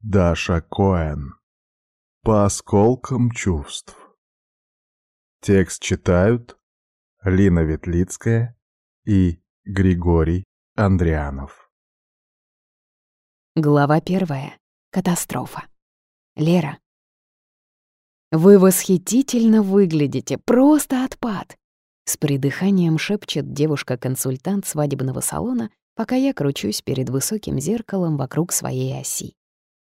Даша Коэн. По осколкам чувств. Текст читают Лина Ветлицкая и Григорий Андрианов. Глава первая. Катастрофа. Лера. «Вы восхитительно выглядите, просто отпад!» С придыханием шепчет девушка-консультант свадебного салона, пока я кручусь перед высоким зеркалом вокруг своей оси.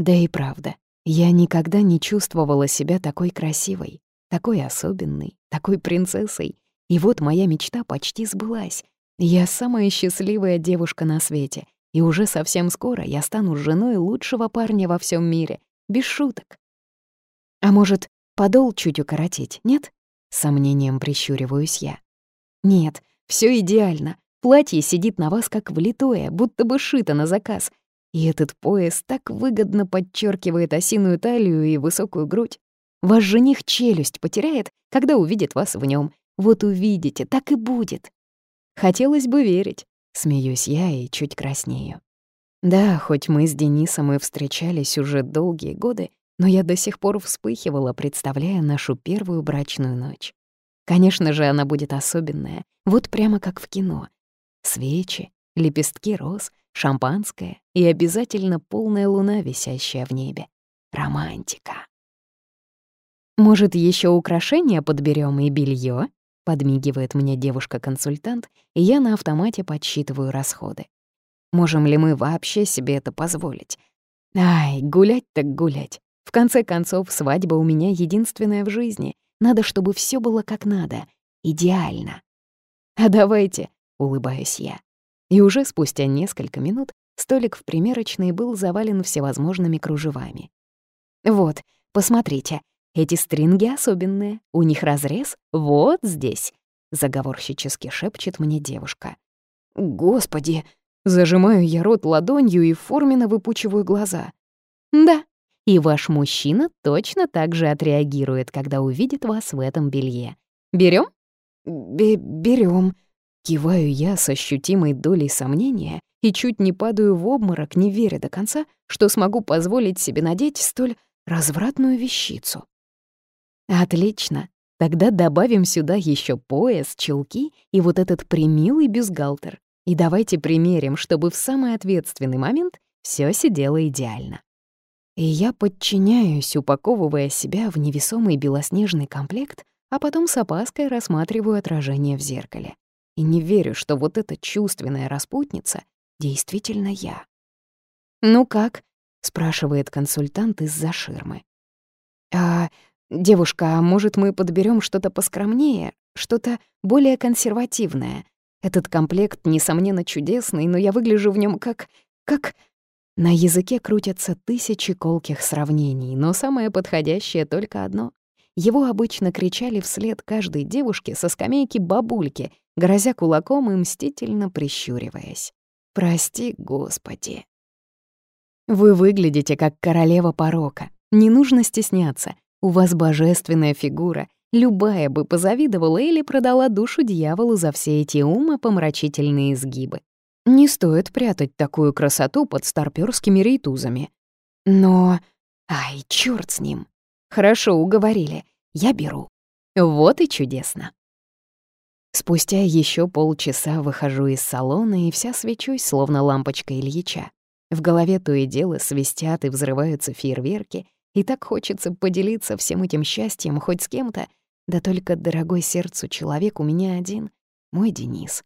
Да и правда, я никогда не чувствовала себя такой красивой, такой особенной, такой принцессой. И вот моя мечта почти сбылась. Я самая счастливая девушка на свете, и уже совсем скоро я стану женой лучшего парня во всем мире, без шуток. А может, Подол чуть укоротить, нет? Сомнением прищуриваюсь я. Нет, все идеально. Платье сидит на вас как влитое, будто бы шито на заказ. И этот пояс так выгодно подчеркивает осиную талию и высокую грудь. Ваш жених челюсть потеряет, когда увидит вас в нем. Вот увидите, так и будет. Хотелось бы верить. Смеюсь я и чуть краснею. Да, хоть мы с Денисом и встречались уже долгие годы, но я до сих пор вспыхивала, представляя нашу первую брачную ночь. Конечно же, она будет особенная, вот прямо как в кино. Свечи, лепестки роз, шампанское и обязательно полная луна, висящая в небе. Романтика. «Может, еще украшения подберем и белье? подмигивает мне девушка-консультант, и я на автомате подсчитываю расходы. Можем ли мы вообще себе это позволить? Ай, гулять так гулять. В конце концов, свадьба у меня единственная в жизни. Надо, чтобы все было как надо. Идеально. А давайте, улыбаюсь я. И уже спустя несколько минут столик в примерочной был завален всевозможными кружевами. Вот, посмотрите, эти стринги особенные, у них разрез вот здесь, заговорщически шепчет мне девушка. Господи, зажимаю я рот ладонью и форменно выпучиваю глаза. Да, и ваш мужчина точно так же отреагирует, когда увидит вас в этом белье. Берем? Берем. Киваю я с ощутимой долей сомнения и чуть не падаю в обморок, не веря до конца, что смогу позволить себе надеть столь развратную вещицу. Отлично. Тогда добавим сюда еще пояс, чулки и вот этот примилый бюстгальтер. И давайте примерим, чтобы в самый ответственный момент все сидело идеально. И я подчиняюсь, упаковывая себя в невесомый белоснежный комплект, а потом с опаской рассматриваю отражение в зеркале. И не верю, что вот эта чувственная распутница действительно я. «Ну как?» — спрашивает консультант из-за ширмы. «А, девушка, а может, мы подберем что-то поскромнее, что-то более консервативное? Этот комплект, несомненно, чудесный, но я выгляжу в нем как... как...» На языке крутятся тысячи колких сравнений, но самое подходящее только одно. Его обычно кричали вслед каждой девушке со скамейки бабульки, грозя кулаком и мстительно прищуриваясь. «Прости, Господи!» Вы выглядите как королева порока. Не нужно стесняться. У вас божественная фигура. Любая бы позавидовала или продала душу дьяволу за все эти умопомрачительные изгибы. Не стоит прятать такую красоту под старпёрскими рейтузами. Но... Ай, чёрт с ним. Хорошо, уговорили. Я беру. Вот и чудесно. Спустя еще полчаса выхожу из салона и вся свечусь, словно лампочка Ильича. В голове то и дело свистят и взрываются фейерверки, и так хочется поделиться всем этим счастьем хоть с кем-то, да только дорогой сердцу человек у меня один — мой Денис.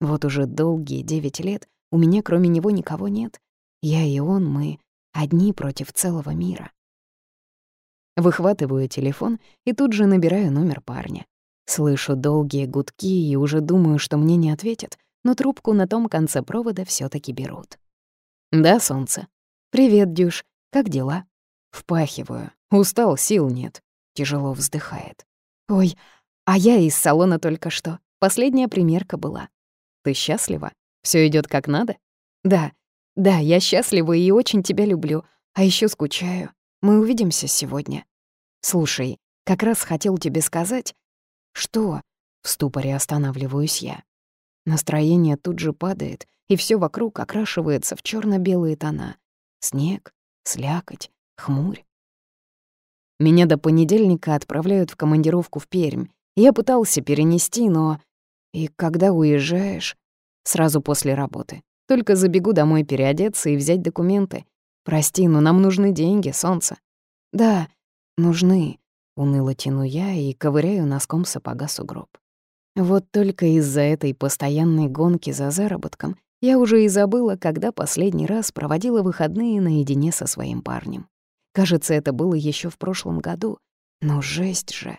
Вот уже долгие девять лет у меня кроме него никого нет. Я и он, мы одни против целого мира. Выхватываю телефон и тут же набираю номер парня. Слышу долгие гудки и уже думаю, что мне не ответят, но трубку на том конце провода все таки берут. «Да, солнце. Привет, Дюш. Как дела?» Впахиваю. Устал, сил нет. Тяжело вздыхает. «Ой, а я из салона только что. Последняя примерка была. Ты счастлива? Все идет как надо? Да, да, я счастлива и очень тебя люблю. А еще скучаю. Мы увидимся сегодня. Слушай, как раз хотел тебе сказать... Что? В ступоре останавливаюсь я. Настроение тут же падает, и все вокруг окрашивается в черно белые тона. Снег, слякоть, хмурь. Меня до понедельника отправляют в командировку в Пермь. Я пытался перенести, но... И когда уезжаешь? Сразу после работы. Только забегу домой переодеться и взять документы. Прости, но нам нужны деньги, солнце. Да, нужны. Уныло тяну я и ковыряю носком сапога сугроб. Вот только из-за этой постоянной гонки за заработком я уже и забыла, когда последний раз проводила выходные наедине со своим парнем. Кажется, это было еще в прошлом году. Но жесть же.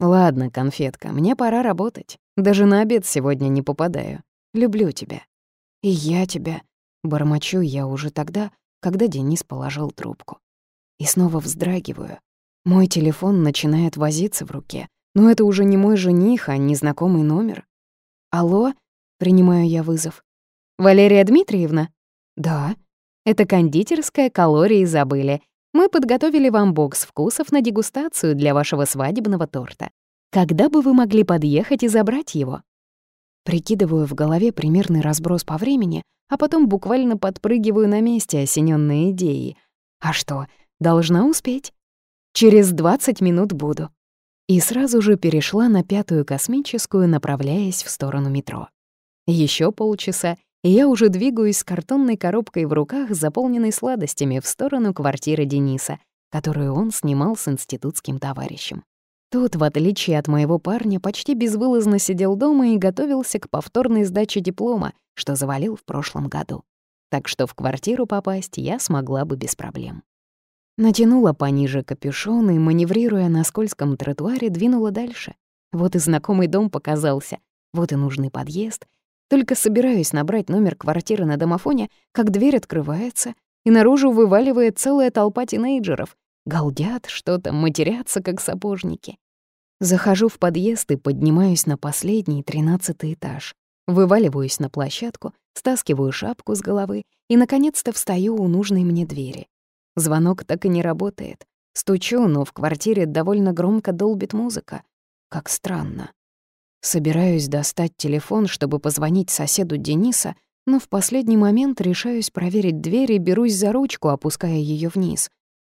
Ладно, конфетка, мне пора работать. Даже на обед сегодня не попадаю. Люблю тебя. И я тебя. Бормочу я уже тогда, когда Денис положил трубку. И снова вздрагиваю. Мой телефон начинает возиться в руке. Но это уже не мой жених, а незнакомый номер. «Алло?» — принимаю я вызов. «Валерия Дмитриевна?» «Да». «Это кондитерская калории забыли. Мы подготовили вам бокс вкусов на дегустацию для вашего свадебного торта. Когда бы вы могли подъехать и забрать его?» Прикидываю в голове примерный разброс по времени, а потом буквально подпрыгиваю на месте, осенённой идеей. «А что, должна успеть?» «Через 20 минут буду». И сразу же перешла на пятую космическую, направляясь в сторону метро. Еще полчаса, и я уже двигаюсь с картонной коробкой в руках, заполненной сладостями, в сторону квартиры Дениса, которую он снимал с институтским товарищем. Тот, в отличие от моего парня, почти безвылазно сидел дома и готовился к повторной сдаче диплома, что завалил в прошлом году. Так что в квартиру попасть я смогла бы без проблем. Натянула пониже капюшон и, маневрируя на скользком тротуаре, двинула дальше. Вот и знакомый дом показался, вот и нужный подъезд — только собираюсь набрать номер квартиры на домофоне, как дверь открывается, и наружу вываливает целая толпа тинейджеров. Галдят что-то, матерятся, как сапожники. Захожу в подъезд и поднимаюсь на последний, тринадцатый этаж. Вываливаюсь на площадку, стаскиваю шапку с головы и, наконец-то, встаю у нужной мне двери. Звонок так и не работает. Стучу, но в квартире довольно громко долбит музыка. Как странно. Собираюсь достать телефон, чтобы позвонить соседу Дениса, но в последний момент решаюсь проверить дверь и берусь за ручку, опуская ее вниз.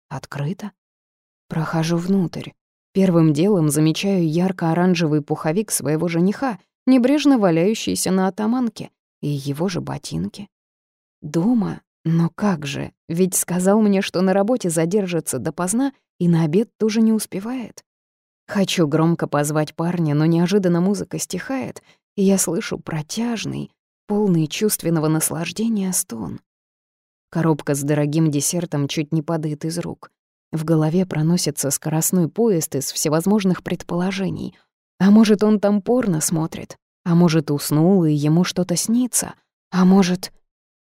Открыто. Прохожу внутрь. Первым делом замечаю ярко-оранжевый пуховик своего жениха, небрежно валяющийся на атаманке, и его же ботинки. Дома? Но как же? Ведь сказал мне, что на работе задержится допоздна и на обед тоже не успевает. Хочу громко позвать парня, но неожиданно музыка стихает, и я слышу протяжный, полный чувственного наслаждения стон. Коробка с дорогим десертом чуть не падает из рук. В голове проносится скоростной поезд из всевозможных предположений. А может, он там порно смотрит? А может, уснул, и ему что-то снится? А может...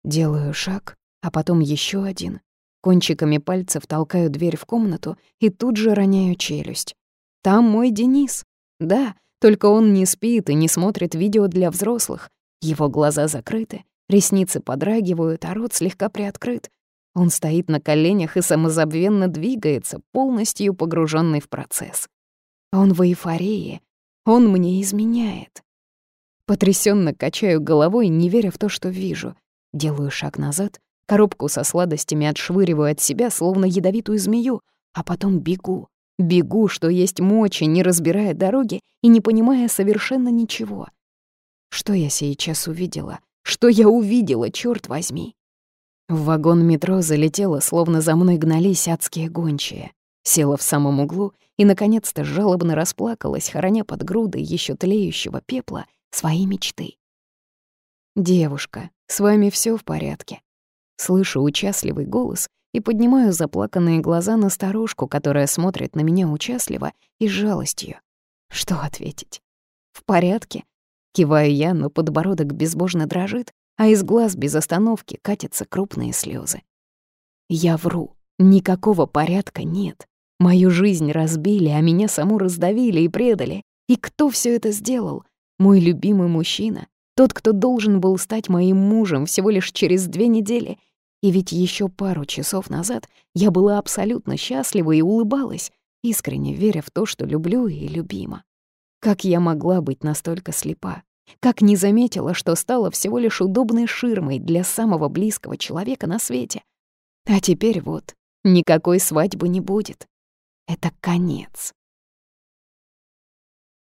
Делаю шаг, а потом еще один. Кончиками пальцев толкаю дверь в комнату и тут же роняю челюсть. Там мой Денис. Да, только он не спит и не смотрит видео для взрослых. Его глаза закрыты, ресницы подрагивают, а рот слегка приоткрыт. Он стоит на коленях и самозабвенно двигается, полностью погруженный в процесс. Он в эйфории. Он мне изменяет. Потрясенно качаю головой, не веря в то, что вижу. Делаю шаг назад, коробку со сладостями отшвыриваю от себя, словно ядовитую змею, а потом бегу. Бегу, что есть мочи, не разбирая дороги и не понимая совершенно ничего. Что я сейчас увидела? Что я увидела, черт возьми? В вагон метро залетела, словно за мной гнались адские гончие. Села в самом углу и, наконец-то, жалобно расплакалась, хороня под грудой еще тлеющего пепла свои мечты. «Девушка, с вами все в порядке?» Слышу участливый голос и поднимаю заплаканные глаза на старушку, которая смотрит на меня участливо и с жалостью. Что ответить? «В порядке?» Киваю я, но подбородок безбожно дрожит, а из глаз без остановки катятся крупные слезы. Я вру. Никакого порядка нет. Мою жизнь разбили, а меня саму раздавили и предали. И кто все это сделал? Мой любимый мужчина. Тот, кто должен был стать моим мужем всего лишь через две недели и ведь еще пару часов назад я была абсолютно счастлива и улыбалась, искренне веря в то, что люблю и любима. Как я могла быть настолько слепа? Как не заметила, что стала всего лишь удобной ширмой для самого близкого человека на свете? А теперь вот, никакой свадьбы не будет. Это конец.